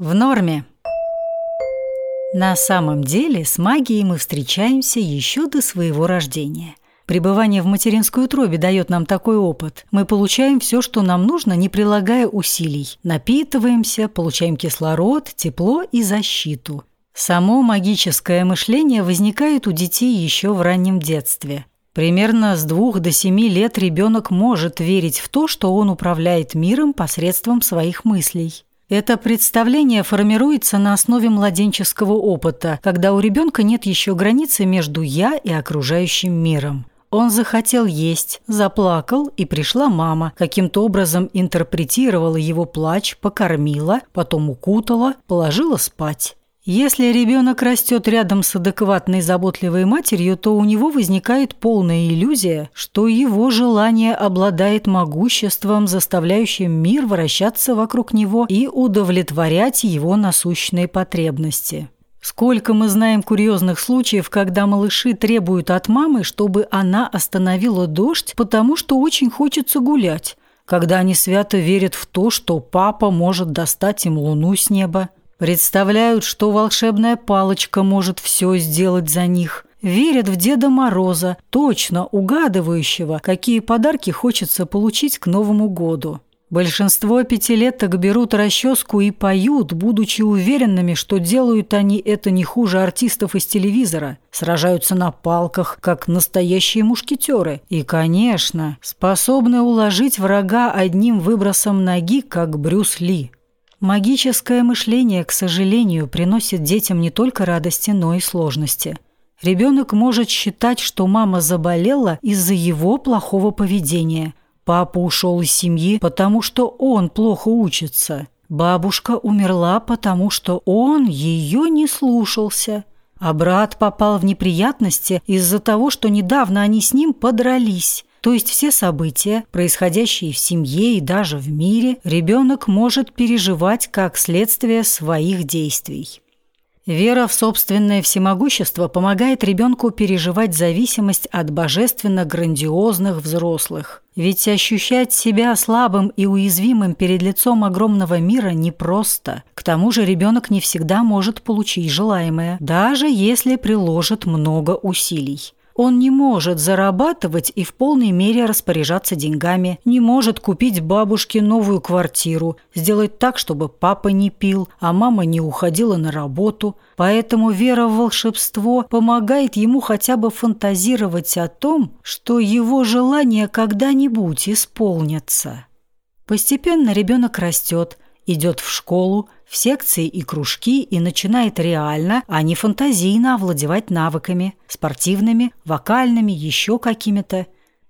В норме. На самом деле с магией мы встречаемся еще до своего рождения. Пребывание в материнской утробе дает нам такой опыт. Мы получаем все, что нам нужно, не прилагая усилий. Напитываемся, получаем кислород, тепло и защиту. Само магическое мышление возникает у детей еще в раннем детстве. Примерно с двух до семи лет ребенок может верить в то, что он управляет миром посредством своих мыслей. Это представление формируется на основе младенческого опыта, когда у ребенка нет еще границы между «я» и окружающим миром. Он захотел есть, заплакал, и пришла мама, каким-то образом интерпретировала его плач, покормила, потом укутала, положила спать. Если ребенок растет рядом с адекватной заботливой матерью, то у него возникает полная иллюзия, что его желание обладает могуществом, заставляющим мир вращаться вокруг него и удовлетворять его насущные потребности. Сколько мы знаем курьезных случаев, когда малыши требуют от мамы, чтобы она остановила дождь, потому что очень хочется гулять, когда они свято верят в то, что папа может достать им луну с неба. Представляют, что волшебная палочка может все сделать за них. Верят в Деда Мороза, точно угадывающего, какие подарки хочется получить к Новому году. Большинство пятилеток берут расческу и поют, будучи уверенными, что делают они это не хуже артистов из телевизора. Сражаются на палках, как настоящие мушкетеры. И, конечно, способны уложить врага одним выбросом ноги, как Брюс Ли. Магическое мышление, к сожалению, приносит детям не только радости, но и сложности. Ребенок может считать, что мама заболела из-за его плохого поведения. Папа ушел из семьи, потому что он плохо учится. Бабушка умерла, потому что он ее не слушался. А брат попал в неприятности из-за того, что недавно они с ним подрались. То есть все события, происходящие в семье и даже в мире, ребенок может переживать как следствие своих действий. Вера в собственное всемогущество помогает ребенку переживать зависимость от божественно-грандиозных взрослых. Ведь ощущать себя слабым и уязвимым перед лицом огромного мира непросто. К тому же ребенок не всегда может получить желаемое, даже если приложит много усилий. Он не может зарабатывать и в полной мере распоряжаться деньгами, не может купить бабушке новую квартиру, сделать так, чтобы папа не пил, а мама не уходила на работу. Поэтому вера в волшебство помогает ему хотя бы фантазировать о том, что его желания когда-нибудь исполнятся. Постепенно ребенок растет, идет в школу, в секции и кружки и начинает реально, а не фантазийно овладевать навыками, спортивными, вокальными, еще какими-то.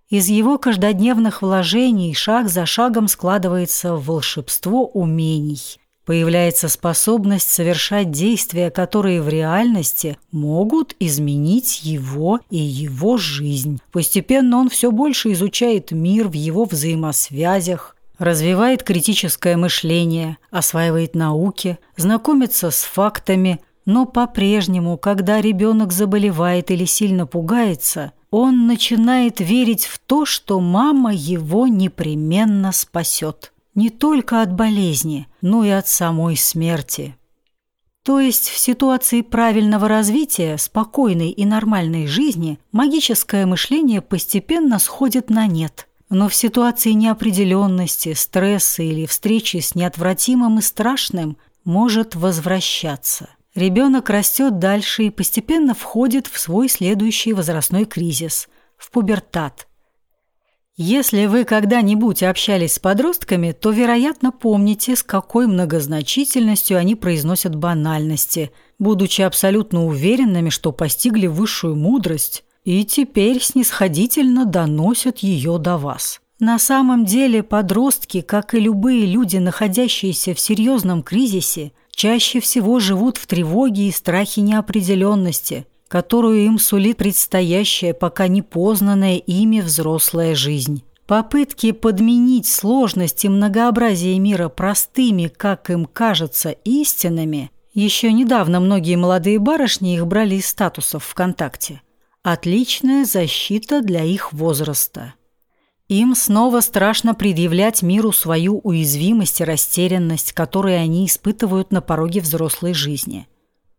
Из его каждодневных вложений шаг за шагом складывается волшебство умений. Появляется способность совершать действия, которые в реальности могут изменить его и его жизнь. Постепенно он все больше изучает мир в его взаимосвязях, развивает критическое мышление, осваивает науки, знакомится с фактами, но по-прежнему, когда ребенок заболевает или сильно пугается, он начинает верить в то, что мама его непременно спасет. Не только от болезни, но и от самой смерти. То есть в ситуации правильного развития, спокойной и нормальной жизни магическое мышление постепенно сходит на нет – но в ситуации неопределенности, стресса или встречи с неотвратимым и страшным может возвращаться. Ребенок растет дальше и постепенно входит в свой следующий возрастной кризис – в пубертат. Если вы когда-нибудь общались с подростками, то, вероятно, помните, с какой многозначительностью они произносят банальности, будучи абсолютно уверенными, что постигли высшую мудрость и теперь снисходительно доносят ее до вас. На самом деле подростки, как и любые люди, находящиеся в серьезном кризисе, чаще всего живут в тревоге и страхе неопределенности, которую им сулит предстоящая, пока не познанная ими взрослая жизнь. Попытки подменить сложность и многообразие мира простыми, как им кажется, истинами, еще недавно многие молодые барышни их брали из статусов ВКонтакте – Отличная защита для их возраста. Им снова страшно предъявлять миру свою уязвимость и растерянность, которые они испытывают на пороге взрослой жизни.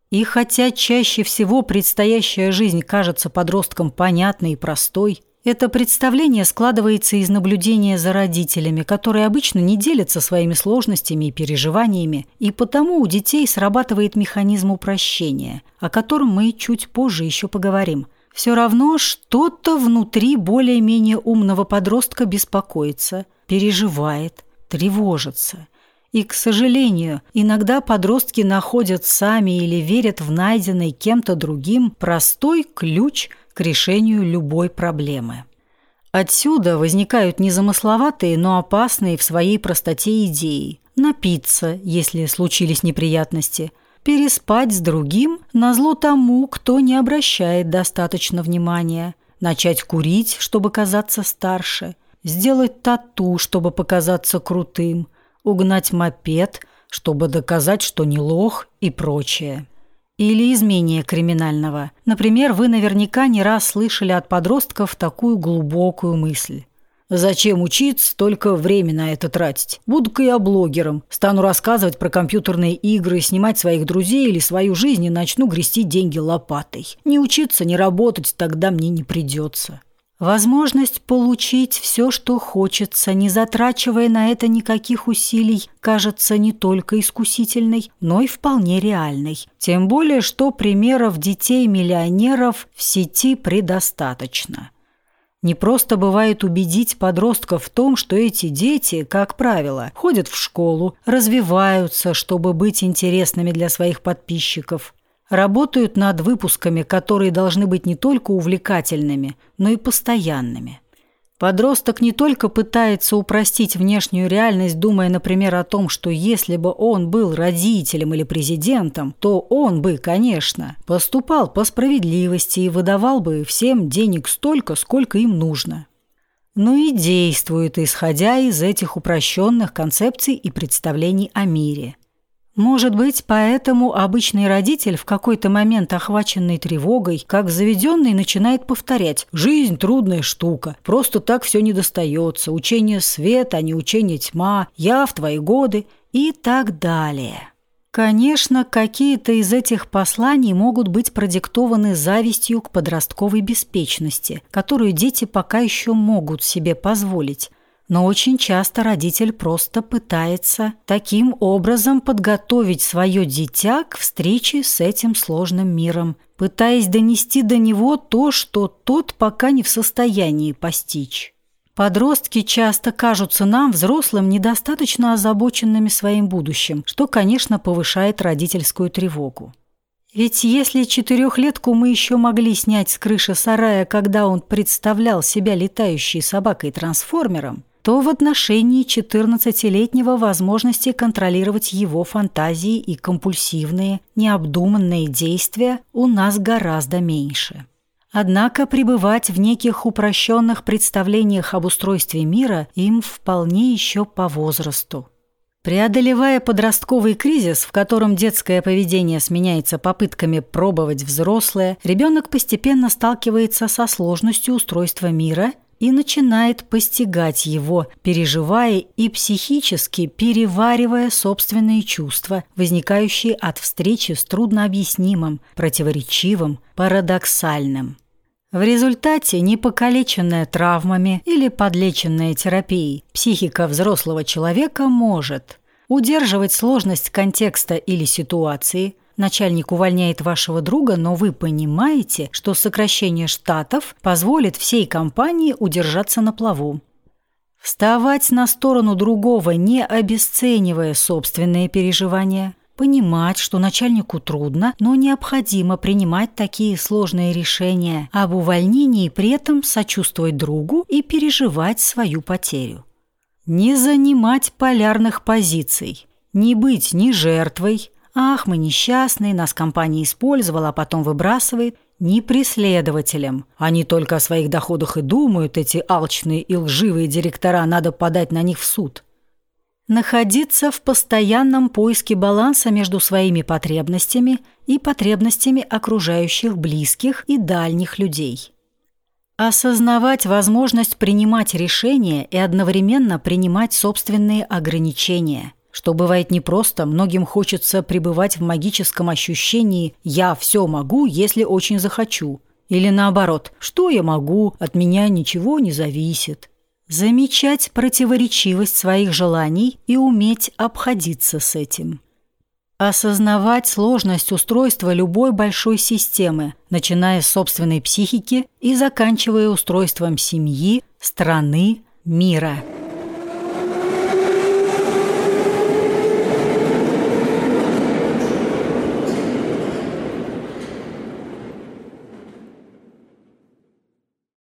И хотя чаще всего предстоящая жизнь кажется подросткам понятной и простой, это представление складывается из наблюдения за родителями, которые обычно не делятся своими сложностями и переживаниями, и потому у детей срабатывает механизм упрощения, о котором мы чуть позже еще поговорим – все равно что-то внутри более-менее умного подростка беспокоится, переживает, тревожится. И, к сожалению, иногда подростки находят сами или верят в найденный кем-то другим простой ключ к решению любой проблемы. Отсюда возникают незамысловатые, но опасные в своей простоте идеи. Напиться, если случились неприятности – переспать с другим назло тому, кто не обращает достаточно внимания, начать курить, чтобы казаться старше, сделать тату, чтобы показаться крутым, угнать мопед, чтобы доказать, что не лох и прочее. Или изменение криминального. Например, вы наверняка не раз слышали от подростков такую глубокую мысль. Зачем учиться, только время на это тратить? Буду-ка я блогером. Стану рассказывать про компьютерные игры, снимать своих друзей или свою жизнь и начну грести деньги лопатой. Не учиться, не работать, тогда мне не придется. Возможность получить все, что хочется, не затрачивая на это никаких усилий, кажется не только искусительной, но и вполне реальной. Тем более, что примеров детей-миллионеров в сети предостаточно. Не просто бывает убедить подростков в том, что эти дети, как правило, ходят в школу, развиваются, чтобы быть интересными для своих подписчиков, работают над выпусками, которые должны быть не только увлекательными, но и постоянными. Подросток не только пытается упростить внешнюю реальность, думая, например, о том, что если бы он был родителем или президентом, то он бы, конечно, поступал по справедливости и выдавал бы всем денег столько, сколько им нужно. Но и действует, исходя из этих упрощенных концепций и представлений о мире – может быть, поэтому обычный родитель в какой-то момент, охваченный тревогой, как заведенный, начинает повторять «Жизнь – трудная штука, просто так все не достается, учение света, а не учение тьма, я в твои годы» и так далее. Конечно, какие-то из этих посланий могут быть продиктованы завистью к подростковой беспечности, которую дети пока еще могут себе позволить, но очень часто родитель просто пытается таким образом подготовить свое дитя к встрече с этим сложным миром, пытаясь донести до него то, что тот пока не в состоянии постичь. Подростки часто кажутся нам, взрослым, недостаточно озабоченными своим будущим, что, конечно, повышает родительскую тревогу. Ведь если четырехлетку мы еще могли снять с крыши сарая, когда он представлял себя летающей собакой-трансформером, то в отношении 14-летнего возможности контролировать его фантазии и компульсивные, необдуманные действия у нас гораздо меньше. Однако пребывать в неких упрощенных представлениях об устройстве мира им вполне еще по возрасту. Преодолевая подростковый кризис, в котором детское поведение сменяется попытками пробовать взрослое, ребенок постепенно сталкивается со сложностью устройства мира и начинает постигать его, переживая и психически переваривая собственные чувства, возникающие от встречи с труднообъяснимым, противоречивым, парадоксальным. В результате непокалеченная травмами или подлеченная терапией психика взрослого человека может удерживать сложность контекста или ситуации, Начальник увольняет вашего друга, но вы понимаете, что сокращение штатов позволит всей компании удержаться на плаву. Вставать на сторону другого, не обесценивая собственные переживания. Понимать, что начальнику трудно, но необходимо принимать такие сложные решения об увольнении, при этом сочувствовать другу и переживать свою потерю. Не занимать полярных позиций. Не быть ни жертвой, «Ах, мы несчастные, нас компания использовала, а потом выбрасывает». Не преследователям. Они только о своих доходах и думают, эти алчные и лживые директора, надо подать на них в суд. Находиться в постоянном поиске баланса между своими потребностями и потребностями окружающих близких и дальних людей. Осознавать возможность принимать решения и одновременно принимать собственные ограничения. Что бывает непросто, многим хочется пребывать в магическом ощущении «я все могу, если очень захочу». Или наоборот «что я могу, от меня ничего не зависит». Замечать противоречивость своих желаний и уметь обходиться с этим – Осознавать сложность устройства любой большой системы, начиная с собственной психики и заканчивая устройством семьи, страны, мира –